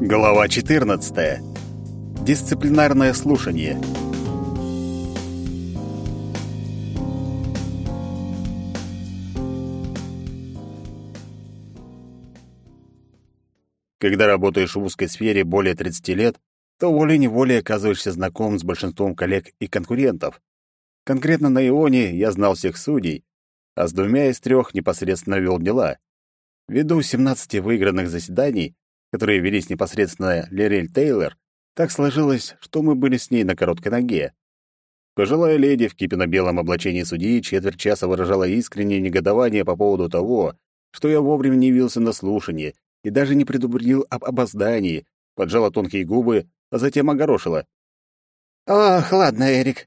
Глава 14. Дисциплинарное слушание. Когда работаешь в узкой сфере более 30 лет, то волей-неволей оказываешься знаком с большинством коллег и конкурентов. Конкретно на Ионе я знал всех судей, а с двумя из трех непосредственно вел дела. Ввиду 17 выигранных заседаний, которые велись непосредственно Лерель Тейлор, так сложилось, что мы были с ней на короткой ноге. Пожилая леди в кипенно-белом облачении судьи четверть часа выражала искреннее негодование по поводу того, что я вовремя не явился на слушание и даже не предупредил об опоздании, поджала тонкие губы, а затем огорошила. «Ох, ладно, Эрик.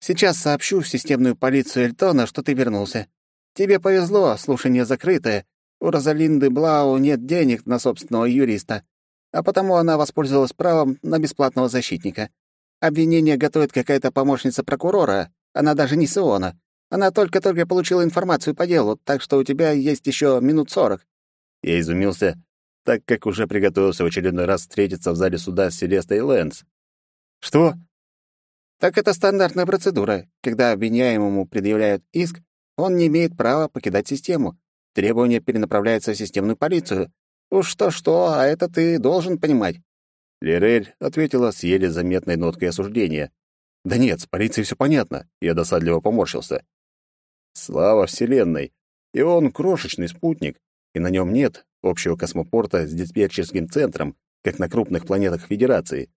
Сейчас сообщу в системную полицию Эльтона, что ты вернулся. Тебе повезло, слушание закрытое. У Розалинды Блау нет денег на собственного юриста, а потому она воспользовалась правом на бесплатного защитника. Обвинение готовит какая-то помощница прокурора. Она даже не Сиона. Она только-только получила информацию по делу, так что у тебя есть еще минут сорок». Я изумился, так как уже приготовился в очередной раз встретиться в зале суда с Селестой Лэнс. «Что?» «Так это стандартная процедура. Когда обвиняемому предъявляют иск, он не имеет права покидать систему. Требование перенаправляется в системную полицию. Уж что-что, а это ты должен понимать». Лирель ответила с еле заметной ноткой осуждения. «Да нет, с полицией все понятно», — я досадливо поморщился. «Слава Вселенной! И он крошечный спутник, и на нем нет общего космопорта с диспетчерским центром, как на крупных планетах Федерации.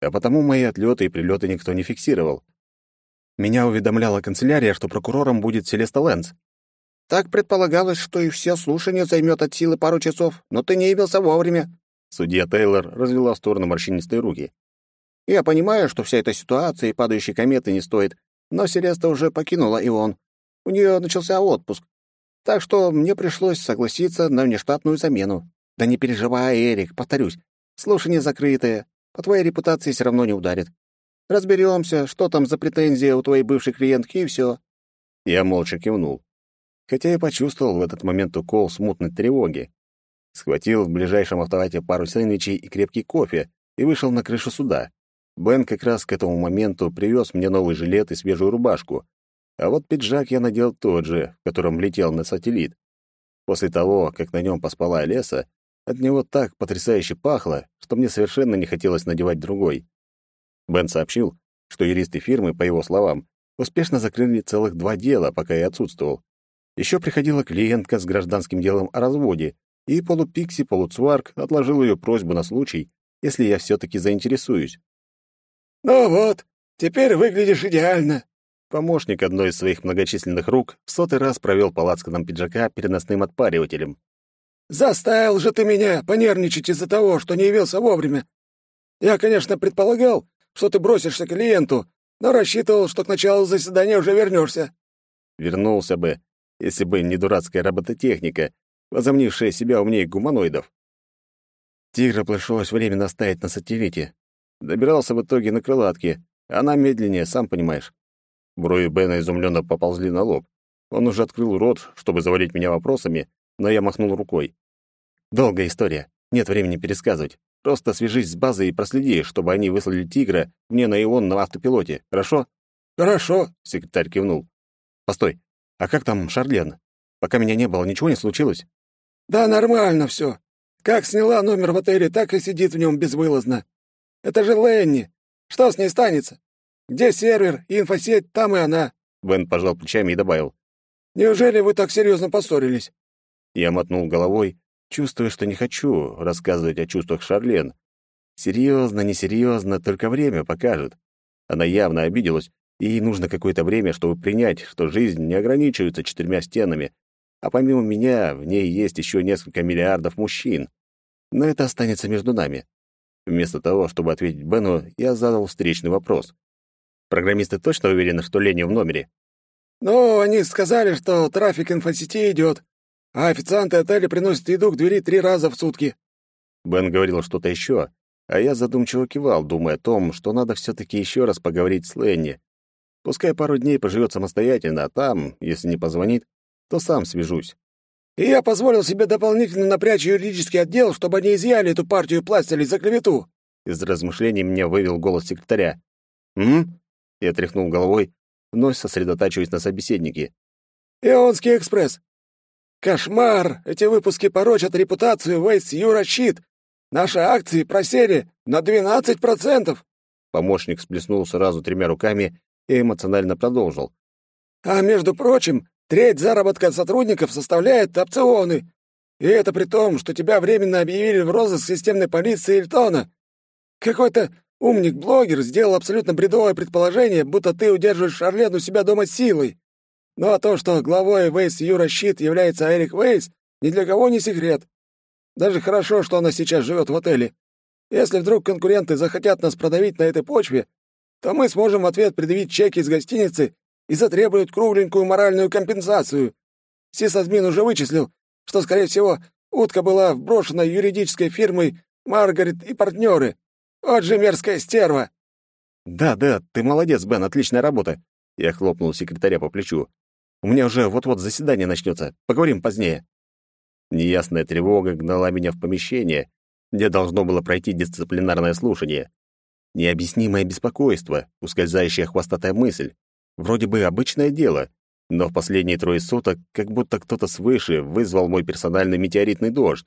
А потому мои отлеты и прилеты никто не фиксировал. Меня уведомляла канцелярия, что прокурором будет Селеста Лэнс. Так предполагалось, что и все слушание займет от силы пару часов, но ты не явился вовремя. Судья Тейлор развела в сторону морщинистые руки. Я понимаю, что вся эта ситуация и падающей кометы не стоит, но Селеста уже покинула Ион. У нее начался отпуск. Так что мне пришлось согласиться на внештатную замену. Да не переживай, Эрик, повторюсь. Слушание закрытое. По твоей репутации все равно не ударит. Разберемся, что там за претензия у твоей бывшей клиентки, и все. Я молча кивнул. Хотя я почувствовал в этот момент укол смутной тревоги. Схватил в ближайшем автомате пару сэндвичей и крепкий кофе и вышел на крышу суда. Бен как раз к этому моменту привез мне новый жилет и свежую рубашку. А вот пиджак я надел тот же, в котором летел на сателлит. После того, как на нем поспала леса, от него так потрясающе пахло, что мне совершенно не хотелось надевать другой. Бен сообщил, что юристы фирмы, по его словам, успешно закрыли целых два дела, пока я отсутствовал. Еще приходила клиентка с гражданским делом о разводе, и полупикси полуцварк отложил ее просьбу на случай, если я все-таки заинтересуюсь. «Ну вот, теперь выглядишь идеально!» Помощник одной из своих многочисленных рук в сотый раз провел по лацканам пиджака переносным отпаривателем. «Заставил же ты меня понервничать из-за того, что не явился вовремя. Я, конечно, предполагал, что ты бросишься клиенту, но рассчитывал, что к началу заседания уже вернешься. Вернулся бы, если бы не дурацкая робототехника, возомнившая себя умнее гуманоидов. Тигра пришлось временно стоять на сателлите. Добирался в итоге на крылатке. Она медленнее, сам понимаешь. Брови Бена изумленно поползли на лоб. Он уже открыл рот, чтобы завалить меня вопросами, но я махнул рукой. Долгая история. Нет времени пересказывать. Просто свяжись с базой и проследи, чтобы они выслали тигра мне на Ион на автопилоте, хорошо?» «Хорошо», — секретарь кивнул. «Постой, а как там Шарлен? Пока меня не было, ничего не случилось?» «Да нормально все. Как сняла номер в отеле, так и сидит в нем безвылазно. Это же Ленни. Что с ней станется? Где сервер инфосеть, там и она». Бен пожал плечами и добавил. «Неужели вы так серьезно поссорились?» Я мотнул головой, Чувствую, что не хочу рассказывать о чувствах Шарлен. Серьезно, несерьезно, только время покажет. Она явно обиделась, и ей нужно какое-то время, чтобы принять, что жизнь не ограничивается четырьмя стенами, а помимо меня в ней есть еще несколько миллиардов мужчин. Но это останется между нами. Вместо того, чтобы ответить Бену, я задал встречный вопрос. Программисты точно уверены, что Ленни в номере? «Ну, они сказали, что трафик инфосети идет а официанты отеля приносят еду к двери три раза в сутки». Бен говорил что-то еще, а я задумчиво кивал, думая о том, что надо все-таки еще раз поговорить с Ленни. Пускай пару дней поживет самостоятельно, а там, если не позвонит, то сам свяжусь. и я позволил себе дополнительно напрячь юридический отдел, чтобы они изъяли эту партию пластилей за клевету». Из размышлений меня вывел голос секретаря. «М?» Я тряхнул головой, вновь сосредотачиваясь на собеседнике. «Ионский экспресс! Кошмар! Эти выпуски порочат репутацию Вейс Юращит! Наши акции просели на 12%!» Помощник сплеснул сразу тремя руками и эмоционально продолжил. «А между прочим, треть заработка сотрудников составляет опционы. И это при том, что тебя временно объявили в розыск системной полиции Эльтона. Какой-то умник-блогер сделал абсолютно бредовое предположение, будто ты удерживаешь Шарлен у себя дома силой. Ну а то, что главой Вейс Юра Щит является Эрик Вейс, ни для кого не секрет. Даже хорошо, что она сейчас живет в отеле. Если вдруг конкуренты захотят нас продавить на этой почве, то мы сможем в ответ предъявить чеки из гостиницы и затребуют кругленькую моральную компенсацию. Сисадмин уже вычислил, что, скорее всего, утка была вброшена юридической фирмой «Маргарет и партнеры». Вот же мерзкая стерва!» «Да, да, ты молодец, Бен, отличная работа!» Я хлопнул секретаря по плечу. У меня уже вот-вот заседание начнется. Поговорим позднее». Неясная тревога гнала меня в помещение, где должно было пройти дисциплинарное слушание. Необъяснимое беспокойство, ускользающая хвостатая мысль. Вроде бы обычное дело, но в последние трое суток как будто кто-то свыше вызвал мой персональный метеоритный дождь.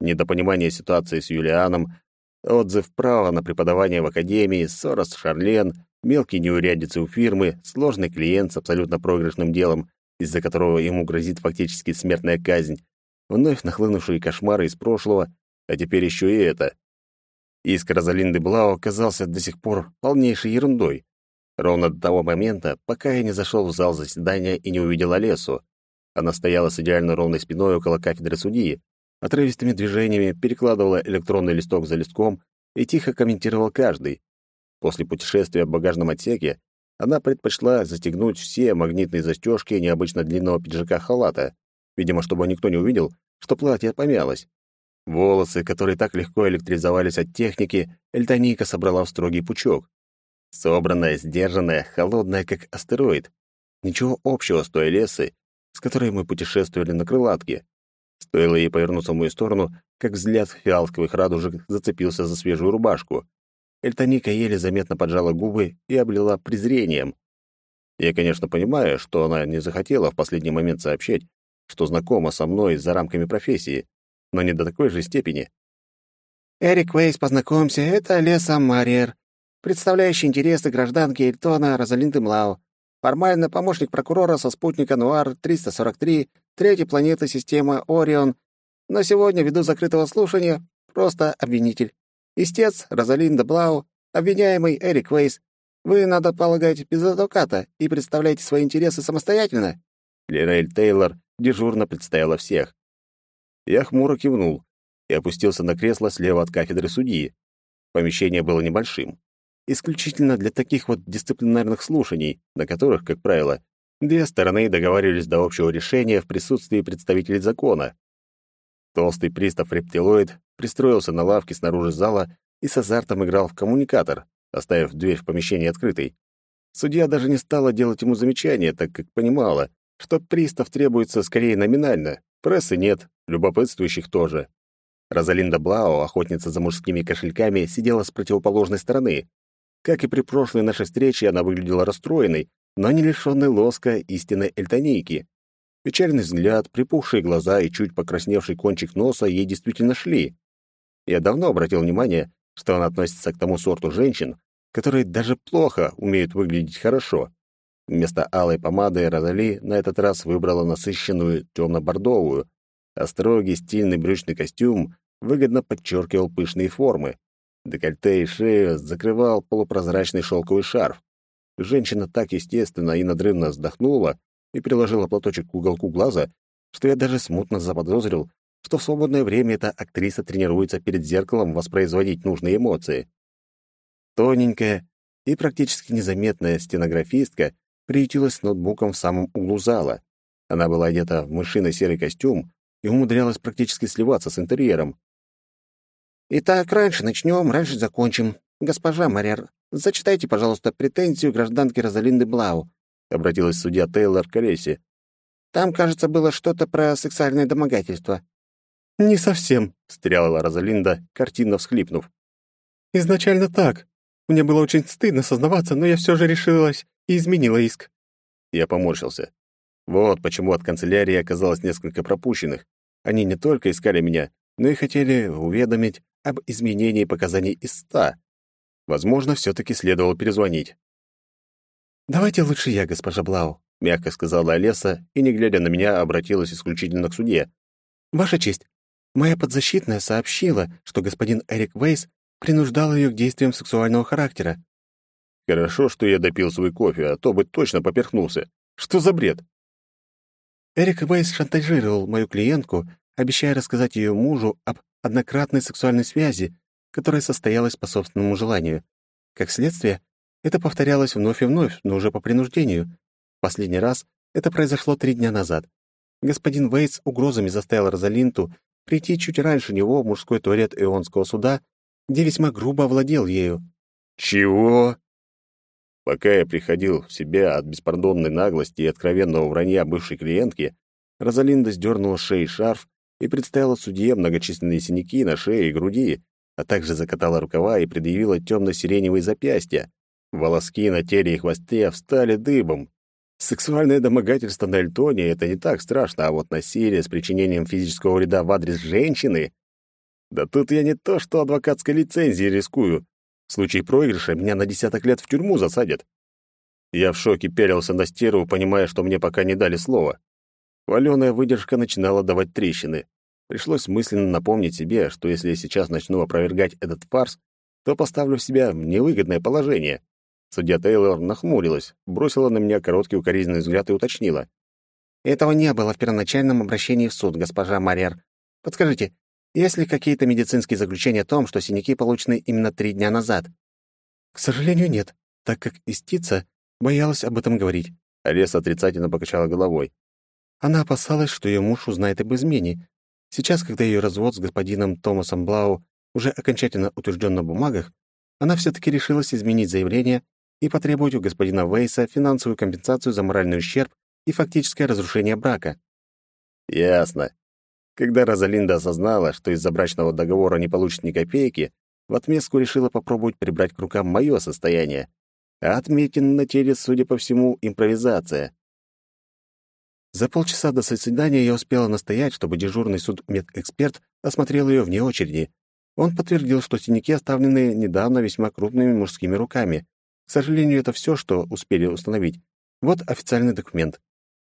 Недопонимание ситуации с Юлианом, отзыв права на преподавание в академии, ссора с Шарлен, мелкие неурядицы у фирмы, сложный клиент с абсолютно проигрышным делом, из-за которого ему грозит фактически смертная казнь, вновь нахлынувшие кошмары из прошлого, а теперь еще и это. Иск Розалинды Блау оказался до сих пор полнейшей ерундой. Ровно до того момента, пока я не зашел в зал заседания и не увидел Олесу. Она стояла с идеально ровной спиной около кафедры судьи, отрывистыми движениями перекладывала электронный листок за листком и тихо комментировала каждый. После путешествия в багажном отсеке она предпочла застегнуть все магнитные застежки необычно длинного пиджака-халата, видимо, чтобы никто не увидел, что платье помялось. Волосы, которые так легко электризовались от техники, Эльтоника собрала в строгий пучок. Собранная, сдержанная, холодная, как астероид. Ничего общего с той лесой, с которой мы путешествовали на крылатке. Стоило ей повернуться в мою сторону, как взгляд фиалковых радужек зацепился за свежую рубашку. Эльтоника еле заметно поджала губы и облила презрением. Я, конечно, понимаю, что она не захотела в последний момент сообщать, что знакома со мной за рамками профессии, но не до такой же степени. «Эрик Вейс, познакомься, это Леса Марьер, представляющий интересы гражданки Эльтона Розалинды Млау, формально помощник прокурора со спутника Нуар-343, третьей планеты системы Орион, но сегодня, ввиду закрытого слушания, просто обвинитель. Истец Розалинда Блау, обвиняемый Эрик Вейс. Вы, надо полагать, без адвоката и представляете свои интересы самостоятельно?» Лирель Тейлор дежурно представила всех. Я хмуро кивнул и опустился на кресло слева от кафедры судьи. Помещение было небольшим. Исключительно для таких вот дисциплинарных слушаний, на которых, как правило, две стороны договаривались до общего решения в присутствии представителей закона. Толстый пристав-рептилоид пристроился на лавке снаружи зала и с азартом играл в коммуникатор, оставив дверь в помещении открытой. Судья даже не стала делать ему замечания, так как понимала, что пристав требуется скорее номинально. Прессы нет, любопытствующих тоже. Розалинда Блау, охотница за мужскими кошельками, сидела с противоположной стороны. Как и при прошлой нашей встрече, она выглядела расстроенной, но не лишённой лоска истинной эльтонейки. Печальный взгляд, припухшие глаза и чуть покрасневший кончик носа ей действительно шли. Я давно обратил внимание, что она относится к тому сорту женщин, которые даже плохо умеют выглядеть хорошо. Вместо алой помады Розали на этот раз выбрала насыщенную темно-бордовую, а строгий стильный брючный костюм выгодно подчеркивал пышные формы. Декольте и шею закрывал полупрозрачный шелковый шарф. Женщина так естественно и надрывно вздохнула, и приложила платочек к уголку глаза, что я даже смутно заподозрил, что в свободное время эта актриса тренируется перед зеркалом воспроизводить нужные эмоции. Тоненькая и практически незаметная стенографистка приютилась с ноутбуком в самом углу зала. Она была одета в мышиный серый костюм и умудрялась практически сливаться с интерьером. «Итак, раньше начнем, раньше закончим. Госпожа Марьер, зачитайте, пожалуйста, претензию гражданки Розалинды Блау», — обратилась судья Тейлор к Олесе. Там, кажется, было что-то про сексуальное домогательство». «Не совсем», — встряла Розалинда, картинно всхлипнув. «Изначально так. Мне было очень стыдно сознаваться, но я все же решилась и изменила иск». Я поморщился. Вот почему от канцелярии оказалось несколько пропущенных. Они не только искали меня, но и хотели уведомить об изменении показаний из ста. Возможно, все таки следовало перезвонить. «Давайте лучше я, госпожа Блау», — мягко сказала Олеса и, не глядя на меня, обратилась исключительно к судье. «Ваша честь, моя подзащитная сообщила, что господин Эрик Вейс принуждал ее к действиям сексуального характера». Хорошо, что я допил свой кофе, а то бы точно поперхнулся. Что за бред? Эрик Вейс шантажировал мою клиентку, обещая рассказать ее мужу об однократной сексуальной связи, которая состоялась по собственному желанию. Как следствие, это повторялось вновь и вновь, но уже по принуждению. Последний раз это произошло три дня назад. Господин Вейс угрозами заставил Розалинту прийти чуть раньше него в мужской туалет Ионского суда, где весьма грубо овладел ею. «Чего?» Пока я приходил в себя от беспардонной наглости и откровенного вранья бывшей клиентки, Розалинда сдернула шеи шарф и представила судье многочисленные синяки на шее и груди, а также закатала рукава и предъявила темно-сиреневые запястья. Волоски на теле и хвосте встали дыбом. Сексуальное домогательство на Эльтоне — это не так страшно, а вот насилие с причинением физического вреда в адрес женщины... Да тут я не то что адвокатской лицензией рискую, в случае проигрыша меня на десяток лет в тюрьму засадят. Я в шоке пялился на стерву, понимая, что мне пока не дали слова. Хвалёная выдержка начинала давать трещины. Пришлось мысленно напомнить себе, что если я сейчас начну опровергать этот фарс, то поставлю себя в невыгодное положение. Судья Тейлор нахмурилась, бросила на меня короткий укоризненный взгляд и уточнила. «Этого не было в первоначальном обращении в суд, госпожа Марьер. Подскажите, есть ли какие-то медицинские заключения о том, что синяки получены именно три дня назад? К сожалению, нет, так как истица боялась об этом говорить. Алеса отрицательно покачала головой. Она опасалась, что ее муж узнает об измене. Сейчас, когда ее развод с господином Томасом Блау уже окончательно утвержден на бумагах, она все-таки решилась изменить заявление и потребовать у господина Вейса финансовую компенсацию за моральный ущерб и фактическое разрушение брака. Ясно. Когда Розалинда осознала, что из-за брачного договора не получит ни копейки, в отместку решила попробовать прибрать к рукам мое состояние. А на теле, судя по всему, импровизация. За полчаса до заседания я успела настоять, чтобы дежурный судмедэксперт осмотрел ее вне очереди. Он подтвердил, что синяки оставлены недавно весьма крупными мужскими руками. К сожалению, это все, что успели установить. Вот официальный документ.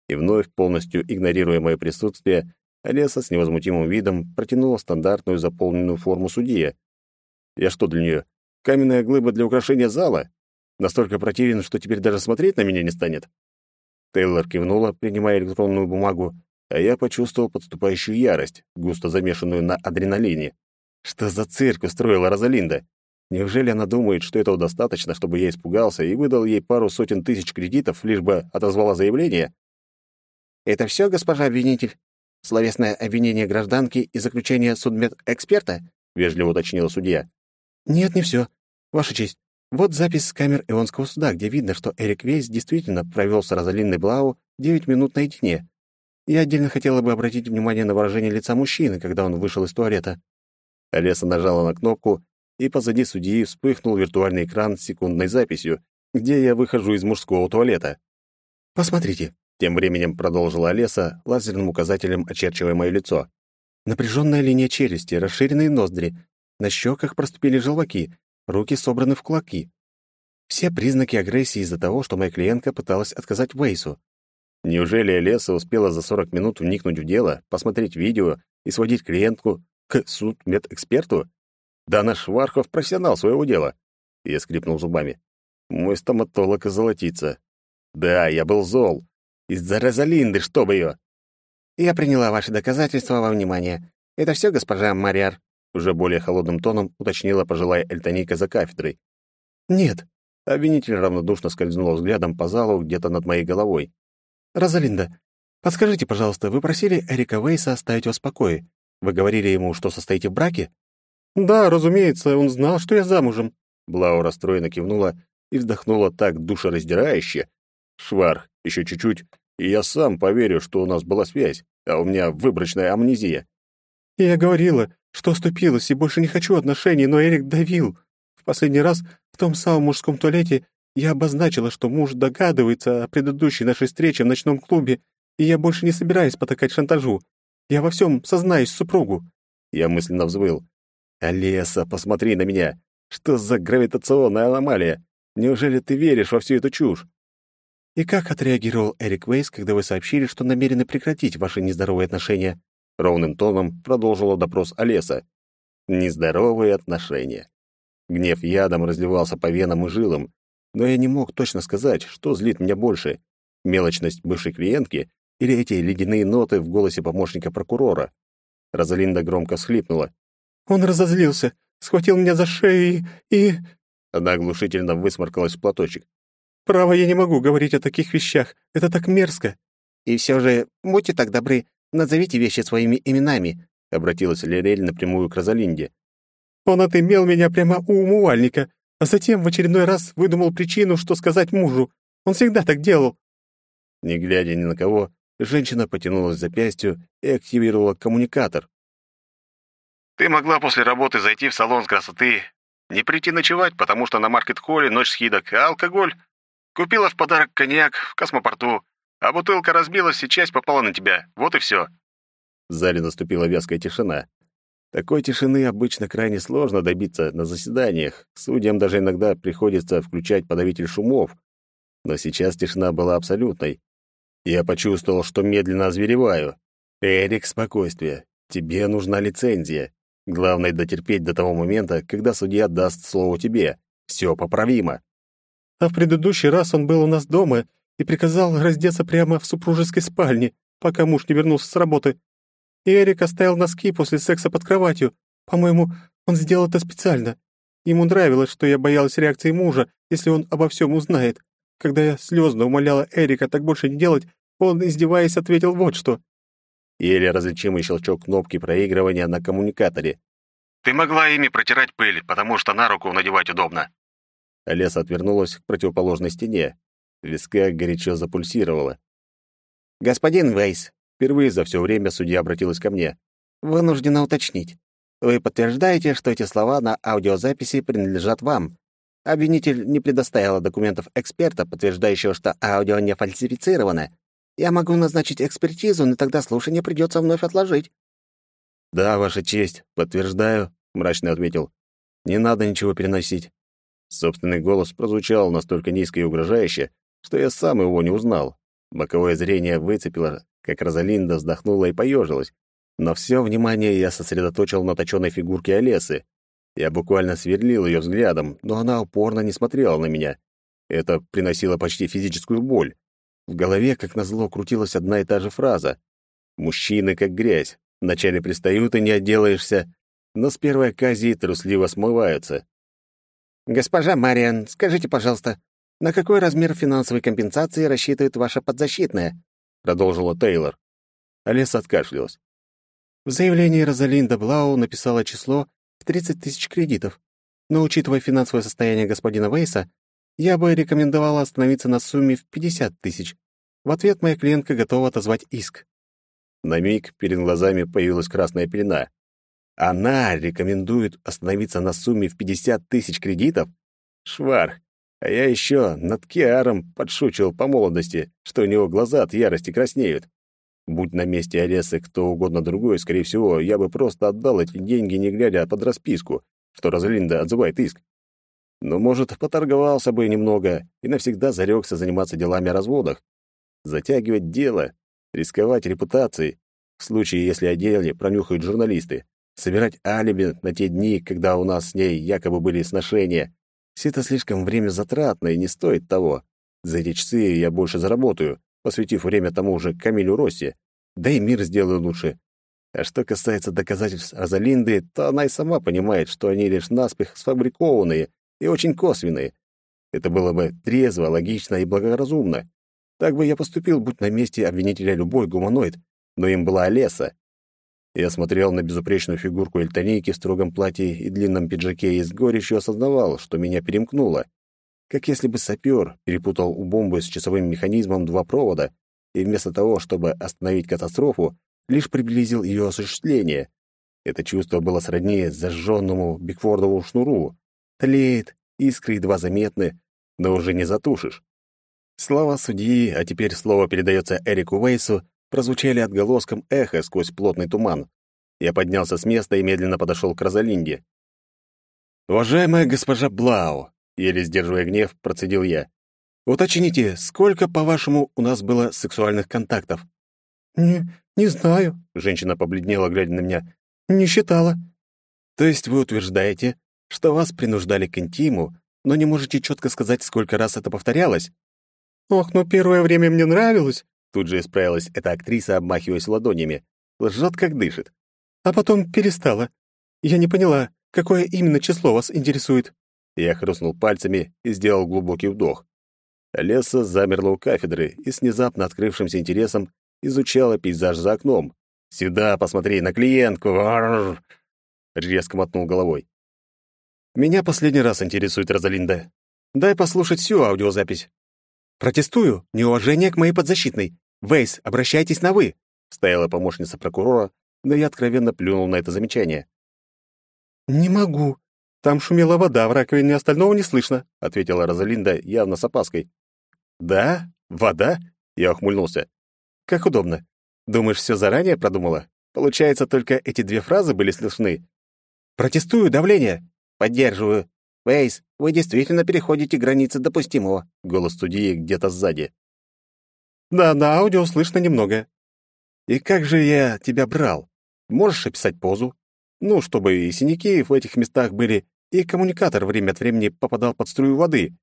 И вновь, полностью игнорируя мое присутствие, Олеса с невозмутимым видом протянула стандартную заполненную форму судьи. Я что для нее? Каменная глыба для украшения зала? Настолько противен, что теперь даже смотреть на меня не станет. Тейлор кивнула, принимая электронную бумагу, а я почувствовал подступающую ярость, густо замешанную на адреналине. Что за цирк устроила Розалинда? Неужели она думает, что этого достаточно, чтобы я испугался и выдал ей пару сотен тысяч кредитов, лишь бы отозвала заявление? «Это все, госпожа обвинитель?» Словесное обвинение гражданки и заключение судмедэксперта?» — вежливо уточнила судья. «Нет, не все. Ваша честь, вот запись с камер Ионского суда, где видно, что Эрик Вейс действительно провел с Розалиндой Блау девять минут наедине. Я отдельно хотела бы обратить внимание на выражение лица мужчины, когда он вышел из туалета». Олеса нажала на кнопку, и позади судьи вспыхнул виртуальный экран с секундной записью, где я выхожу из мужского туалета. «Посмотрите, тем временем продолжила Олеса, лазерным указателем очерчивая мое лицо. Напряженная линия челюсти, расширенные ноздри, на щеках проступили желваки, руки собраны в кулаки. Все признаки агрессии из-за того, что моя клиентка пыталась отказать Вейсу. Неужели Олеса успела за 40 минут вникнуть в дело, посмотреть видео и сводить клиентку к судмедэксперту? Да она Швархов профессионал своего дела. Я скрипнул зубами. Мой стоматолог озолотится. Да, я был зол, из-за Розалинды, чтобы ее. Я приняла ваши доказательства во внимание. Это все, госпожа Мариар? Уже более холодным тоном уточнила пожилая эльтонийка за кафедрой. Нет. Обвинитель равнодушно скользнула взглядом по залу где-то над моей головой. «Розалинда, подскажите, пожалуйста, вы просили Эрика Вейса оставить вас в покое. Вы говорили ему, что состоите в браке?» «Да, разумеется, он знал, что я замужем». Блау расстроенно кивнула и вздохнула так душераздирающе. Шварх, еще чуть-чуть, и я сам поверю, что у нас была связь, а у меня выборочная амнезия. Я говорила, что оступилась и больше не хочу отношений, но Эрик давил. В последний раз в том самом мужском туалете я обозначила, что муж догадывается о предыдущей нашей встрече в ночном клубе, и я больше не собираюсь потакать шантажу. Я во всем сознаюсь супругу». Я мысленно взвыл. «Олеса, посмотри на меня! Что за гравитационная аномалия? Неужели ты веришь во всю эту чушь?» «И как отреагировал Эрик Вейс, когда вы сообщили, что намерены прекратить ваши нездоровые отношения?» Ровным тоном продолжила допрос Олеса. «Нездоровые отношения». Гнев ядом разливался по венам и жилам, но я не мог точно сказать, что злит меня больше — мелочность бывшей клиентки или эти ледяные ноты в голосе помощника прокурора. Розалинда громко всхлипнула. «Он разозлился, схватил меня за шею и...», и... Она оглушительно высморкалась в платочек. «Право, я не могу говорить о таких вещах. Это так мерзко». «И все же, будьте так добры, назовите вещи своими именами», — обратилась Лерель напрямую к Розалинде. «Он отымел меня прямо у умывальника, а затем в очередной раз выдумал причину, что сказать мужу. Он всегда так делал». Не глядя ни на кого, Женщина потянулась к запястью и активировала коммуникатор. «Ты могла после работы зайти в салон красоты, не прийти ночевать, потому что на маркет-холле ночь скидок, а алкоголь? Купила в подарок коньяк в космопорту, а бутылка разбилась, и часть попала на тебя. Вот и все». В зале наступила вязкая тишина. Такой тишины обычно крайне сложно добиться на заседаниях. Судьям даже иногда приходится включать подавитель шумов. Но сейчас тишина была абсолютной. Я почувствовал, что медленно озвереваю. «Эрик, спокойствие. Тебе нужна лицензия. Главное — дотерпеть до того момента, когда судья даст слово тебе. Все поправимо». «А в предыдущий раз он был у нас дома и приказал раздеться прямо в супружеской спальне, пока муж не вернулся с работы. И Эрик оставил носки после секса под кроватью. По-моему, он сделал это специально. Ему нравилось, что я боялась реакции мужа, если он обо всем узнает. Когда я слезно умоляла Эрика так больше не делать, он, издеваясь, ответил вот что. Еле различимый щелчок кнопки проигрывания на коммуникаторе. «Ты могла ими протирать пыль, потому что на руку надевать удобно». Олеса отвернулась к противоположной стене. В горячо запульсировала. «Господин Вейс», впервые за все время судья обратилась ко мне, «вынуждена уточнить. Вы подтверждаете, что эти слова на аудиозаписи принадлежат вам, Обвинитель не предоставила документов эксперта, подтверждающего, что аудио не фальсифицировано. Я могу назначить экспертизу, но тогда слушание придется вновь отложить». «Да, Ваша честь, подтверждаю», — мрачно ответил. «Не надо ничего переносить». Собственный голос прозвучал настолько низко и угрожающе, что я сам его не узнал. Боковое зрение выцепило, как Розалинда вздохнула и поежилась. Но все внимание я сосредоточил на точенной фигурке Олесы. Я буквально сверлил ее взглядом, но она упорно не смотрела на меня. Это приносило почти физическую боль. В голове, как назло, крутилась одна и та же фраза. «Мужчины как грязь. Вначале пристают и не отделаешься, но с первой оказии трусливо смываются». «Госпожа Мариан, скажите, пожалуйста, на какой размер финансовой компенсации рассчитывает ваша подзащитная?» продолжила Тейлор. Олеса откашлялась. В заявлении Розалинда Блау написала число в 30 тысяч кредитов. Но учитывая финансовое состояние господина Вейса, я бы рекомендовала остановиться на сумме в 50 тысяч. В ответ моя клиентка готова отозвать иск. На миг перед глазами появилась красная пелена. Она рекомендует остановиться на сумме в 50 тысяч кредитов? Шварх. А я еще над Киаром подшучивал по молодости, что у него глаза от ярости краснеют. Будь на месте Олесы кто угодно другой, скорее всего, я бы просто отдал эти деньги, не глядя под расписку, что Розалинда отзывает иск. Но, может, поторговался бы немного и навсегда зарекся заниматься делами о разводах. Затягивать дело, рисковать репутацией, в случае, если о деле пронюхают журналисты, собирать алиби на те дни, когда у нас с ней якобы были сношения. Все это слишком время затратно и не стоит того. За эти часы я больше заработаю, посвятив время тому же Камилю Росси, да и мир сделаю лучше. А что касается доказательств Розалинды, то она и сама понимает, что они лишь наспех сфабрикованные и очень косвенные. Это было бы трезво, логично и благоразумно. Так бы я поступил, будь на месте обвинителя любой гуманоид, но им была Олеса. Я смотрел на безупречную фигурку эльтонейки в строгом платье и длинном пиджаке и с горечью осознавал, что меня перемкнуло как если бы сапер перепутал у бомбы с часовым механизмом два провода, и вместо того, чтобы остановить катастрофу, лишь приблизил ее осуществление. Это чувство было сродни зажженному Бигфордову шнуру. Тлеет, искры едва заметны, но уже не затушишь. Слова судьи, а теперь слово передается Эрику Вейсу, прозвучали отголоском эха сквозь плотный туман. Я поднялся с места и медленно подошел к Розалинде. «Уважаемая госпожа Блау», — еле сдерживая гнев, процедил я, «уточните, сколько, по-вашему, у нас было сексуальных контактов?» «Не, не знаю», — женщина побледнела, глядя на меня. «Не считала». «То есть вы утверждаете, что вас принуждали к интиму, но не можете четко сказать, сколько раз это повторялось?» «Ох, ну первое время мне нравилось», — тут же исправилась эта актриса, обмахиваясь ладонями. Лжет, как дышит. «А потом перестала. Я не поняла, какое именно число вас интересует?» Я хрустнул пальцами и сделал глубокий вдох. Леса замерла у кафедры и с внезапно открывшимся интересом изучала пейзаж за окном. «Сюда посмотри, на клиентку!» Резко мотнул головой. «Меня последний раз интересует Розалинда. Дай послушать всю аудиозапись». «Протестую. Неуважение к моей подзащитной. Вейс, обращайтесь на «вы», — стояла помощница прокурора, но я откровенно плюнул на это замечание. «Не могу. Там шумела вода в раковине, остального не слышно», — ответила Розалинда явно с опаской. «Да? Вода?» — я ухмыльнулся. «Как удобно. Думаешь, все заранее продумала? Получается, только эти две фразы были слышны. Протестую давление. Поддерживаю. Вейс, вы действительно переходите границы допустимого. Голос судьи где-то сзади. Да, на аудио слышно немного. И как же я тебя брал? Можешь описать позу? Ну, чтобы и синяки в этих местах были, и коммуникатор время от времени попадал под струю воды.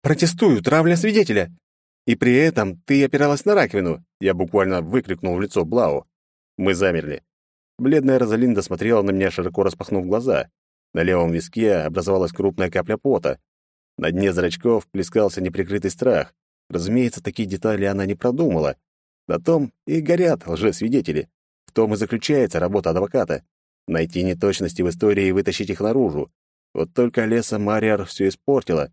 Протестую, травля свидетеля. И при этом ты опиралась на раковину. Я буквально выкрикнул в лицо Блау. Мы замерли. Бледная Розалинда смотрела на меня, широко распахнув глаза. На левом виске образовалась крупная капля пота. На дне зрачков плескался неприкрытый страх. Разумеется, такие детали она не продумала. На том и горят лжесвидетели. В том и заключается работа адвоката. Найти неточности в истории и вытащить их наружу. Вот только Леса Мариар все испортила.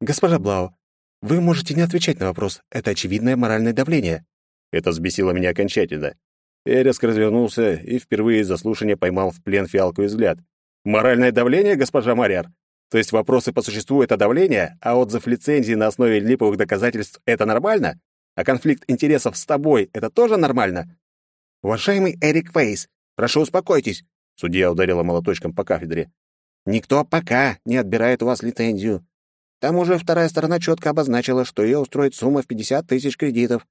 «Госпожа Блау, вы можете не отвечать на вопрос. Это очевидное моральное давление». Это взбесило меня окончательно. Я резко развернулся и впервые из-за слушания поймал в плен фиалковый взгляд. «Моральное давление, госпожа Мариар? То есть вопросы по существу — это давление, а отзыв лицензии на основе липовых доказательств — это нормально? А конфликт интересов с тобой — это тоже нормально?» «Уважаемый Эрик Фейс, прошу успокойтесь», — судья ударила молоточком по кафедре. «Никто пока не отбирает у вас лицензию. К тому же вторая сторона четко обозначила, что ее устроит сумма в 50 тысяч кредитов.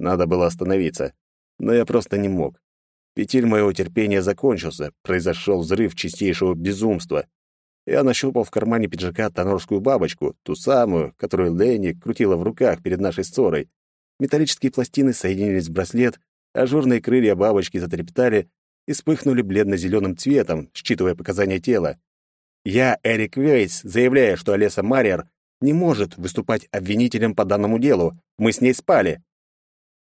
Надо было остановиться, но я просто не мог. Петель моего терпения закончился, произошел взрыв чистейшего безумства. Я нащупал в кармане пиджака тонорскую бабочку, ту самую, которую Лэнни крутила в руках перед нашей ссорой. Металлические пластины соединились в браслет, ажурные крылья бабочки затрепетали и вспыхнули бледно-зеленым цветом, считывая показания тела. Я, Эрик Вейс, заявляю, что Олеса Мариер не может выступать обвинителем по данному делу. Мы с ней спали.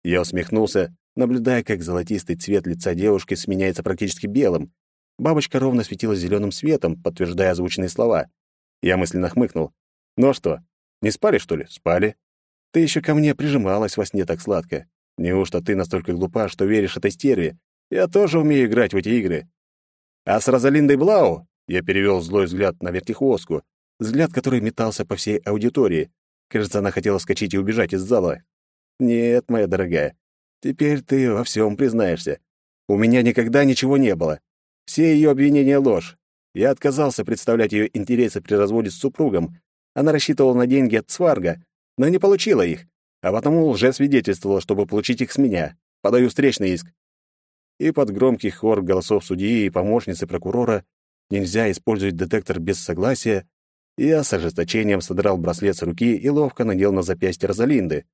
Я усмехнулся, наблюдая, как золотистый цвет лица девушки сменяется практически белым. Бабочка ровно светила зеленым светом, подтверждая озвученные слова. Я мысленно хмыкнул. «Ну а что, не спали, что ли?» «Спали. Ты еще ко мне прижималась во сне так сладко. Неужто ты настолько глупа, что веришь этой стерве? Я тоже умею играть в эти игры. А с Розалиндой Блау я перевел злой взгляд на вертихвостку, взгляд, который метался по всей аудитории. Кажется, она хотела вскочить и убежать из зала. Нет, моя дорогая, теперь ты во всем признаешься. У меня никогда ничего не было. Все ее обвинения — ложь. Я отказался представлять ее интересы при разводе с супругом. Она рассчитывала на деньги от Сварга, но не получила их, а потому лжесвидетельствовала, чтобы получить их с меня. Подаю встречный иск. И под громкий хор голосов судьи и помощницы прокурора Нельзя использовать детектор без согласия. Я с ожесточением содрал браслет с руки и ловко надел на запястье Розалинды.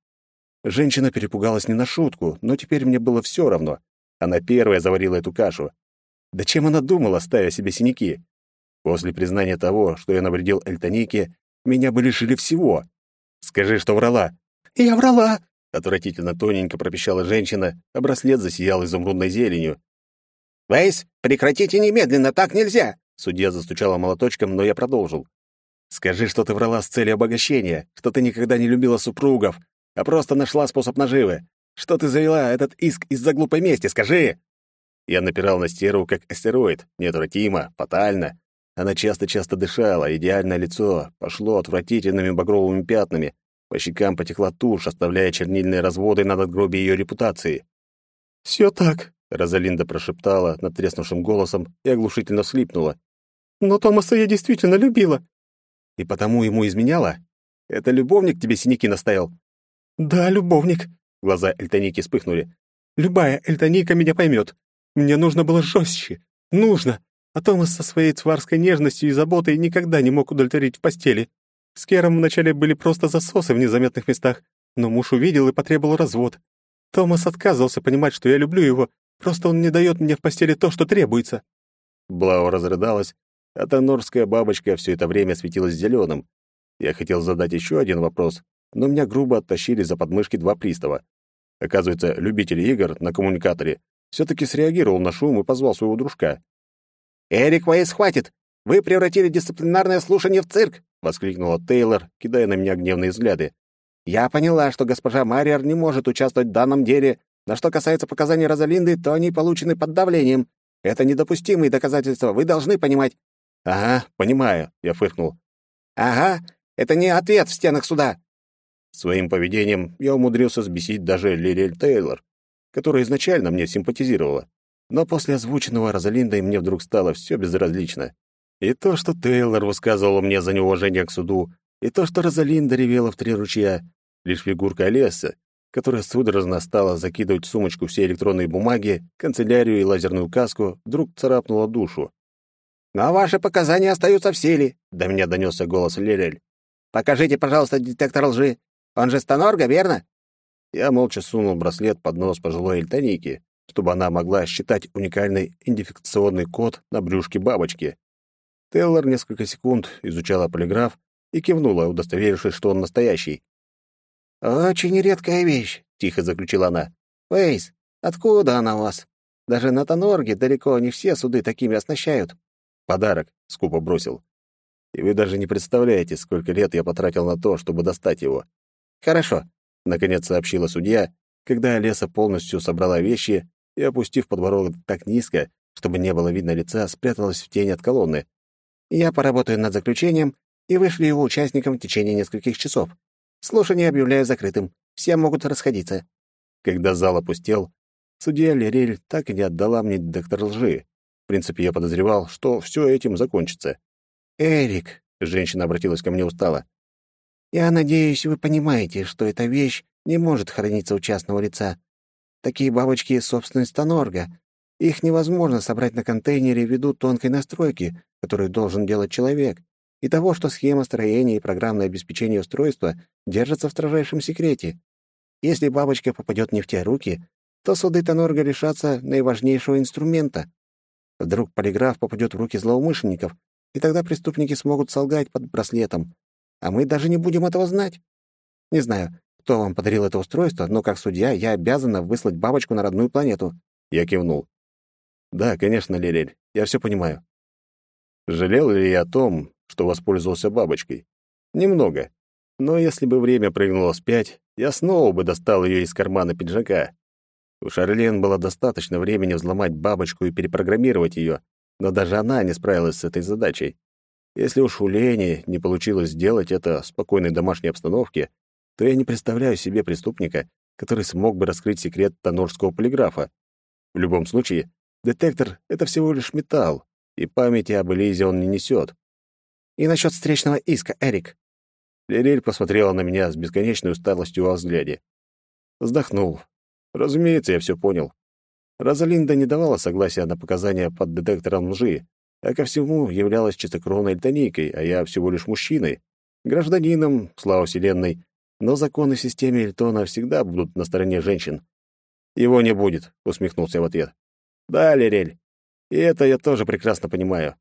Женщина перепугалась не на шутку, но теперь мне было все равно. Она первая заварила эту кашу. Да чем она думала, ставя себе синяки? После признания того, что я навредил Эльтонике, меня бы лишили всего. Скажи, что врала. Я врала, отвратительно тоненько пропищала женщина, а браслет засиял изумрудной зеленью. Вейс, прекратите немедленно, так нельзя. Судья застучала молоточком, но я продолжил. «Скажи, что ты врала с целью обогащения, что ты никогда не любила супругов, а просто нашла способ наживы. Что ты завела этот иск из-за глупой мести, скажи?» Я напирал на стерву, как астероид, неотвратимо, фатально. Она часто-часто дышала, идеальное лицо пошло отвратительными багровыми пятнами. По щекам потекла тушь, оставляя чернильные разводы на надгробии ее репутации. «Все так», — Розалинда прошептала над треснувшим голосом и оглушительно всхлипнула. «Но Томаса я действительно любила». «И потому ему изменяла? Это любовник тебе синяки наставил?» «Да, любовник», — глаза Эльтоники вспыхнули. «Любая Эльтоника меня поймет. Мне нужно было жестче. Нужно. А Томас со своей цварской нежностью и заботой никогда не мог удовлетворить в постели. С Кером вначале были просто засосы в незаметных местах, но муж увидел и потребовал развод. Томас отказывался понимать, что я люблю его, просто он не дает мне в постели то, что требуется». Блау разрыдалась, а тонорская бабочка все это время светилась зеленым. Я хотел задать еще один вопрос, но меня грубо оттащили за подмышки два пристава. Оказывается, любитель игр на коммуникаторе все-таки среагировал на шум и позвал своего дружка. «Эрик, Вейс, хватит! Вы превратили дисциплинарное слушание в цирк!» — воскликнула Тейлор, кидая на меня гневные взгляды. «Я поняла, что госпожа Марьер не может участвовать в данном деле, но что касается показаний Розалинды, то они получены под давлением. Это недопустимые доказательства, вы должны понимать». «Ага, понимаю», — я фыркнул. «Ага, это не ответ в стенах суда». Своим поведением я умудрился сбесить даже Лилель Тейлор, которая изначально мне симпатизировала. Но после озвученного Розалиндой мне вдруг стало все безразлично. И то, что Тейлор высказывала мне за неуважение к суду, и то, что Розалинда ревела в три ручья, лишь фигурка Олеса, которая судорожно стала закидывать в сумочку все электронные бумаги, канцелярию и лазерную каску, вдруг царапнула душу. «Но ваши показания остаются в силе», — до меня донесся голос Лирель. «Покажите, пожалуйста, детектор лжи. Он же Станорга, верно?» Я молча сунул браслет под нос пожилой эльтоники, чтобы она могла считать уникальный идентификационный код на брюшке бабочки. Теллор несколько секунд изучала полиграф и кивнула, удостоверившись, что он настоящий. «Очень редкая вещь», — тихо заключила она. «Фейс, откуда она у вас? Даже на Тонорге далеко не все суды такими оснащают». «Подарок», — скупо бросил. «И вы даже не представляете, сколько лет я потратил на то, чтобы достать его». «Хорошо», — наконец сообщила судья, когда Олеса полностью собрала вещи и, опустив подбородок так низко, чтобы не было видно лица, спряталась в тень от колонны. «Я поработаю над заключением и вышлю его участникам в течение нескольких часов. Слушание объявляю закрытым. Все могут расходиться». Когда зал опустел, судья Лерель так и не отдала мне доктор лжи. В принципе, я подозревал, что все этим закончится. «Эрик», — женщина обратилась ко мне устало, «я надеюсь, вы понимаете, что эта вещь не может храниться у частного лица. Такие бабочки — собственность Тонорга. Их невозможно собрать на контейнере ввиду тонкой настройки, которую должен делать человек, и того, что схема строения и программное обеспечение устройства держатся в строжайшем секрете. Если бабочка попадет не в те руки, то суды Тонорга лишатся наиважнейшего инструмента. Вдруг полиграф попадет в руки злоумышленников, и тогда преступники смогут солгать под браслетом, а мы даже не будем этого знать. Не знаю, кто вам подарил это устройство, но как судья я обязана выслать бабочку на родную планету». Я кивнул. «Да, конечно, Лилель, я все понимаю». Жалел ли я о том, что воспользовался бабочкой? Немного. Но если бы время прыгнуло вспять, я снова бы достал ее из кармана пиджака. У Шарлен было достаточно времени взломать бабочку и перепрограммировать ее, но даже она не справилась с этой задачей. Если уж у Лени не получилось сделать это в спокойной домашней обстановке, то я не представляю себе преступника, который смог бы раскрыть секрет тонорского полиграфа. В любом случае, детектор — это всего лишь металл, и памяти об Элизе он не несет. И насчет встречного иска, Эрик. Лирель посмотрела на меня с бесконечной усталостью во взгляде. Вздохнул. Разумеется, я все понял. Розалинда не давала согласия на показания под детектором лжи, а ко всему являлась чистокровной эльтонийкой, а я всего лишь мужчиной, гражданином, слава вселенной, но законы в системе Эльтона всегда будут на стороне женщин. «Его не будет», — усмехнулся в ответ. «Да, Лерель, и это я тоже прекрасно понимаю.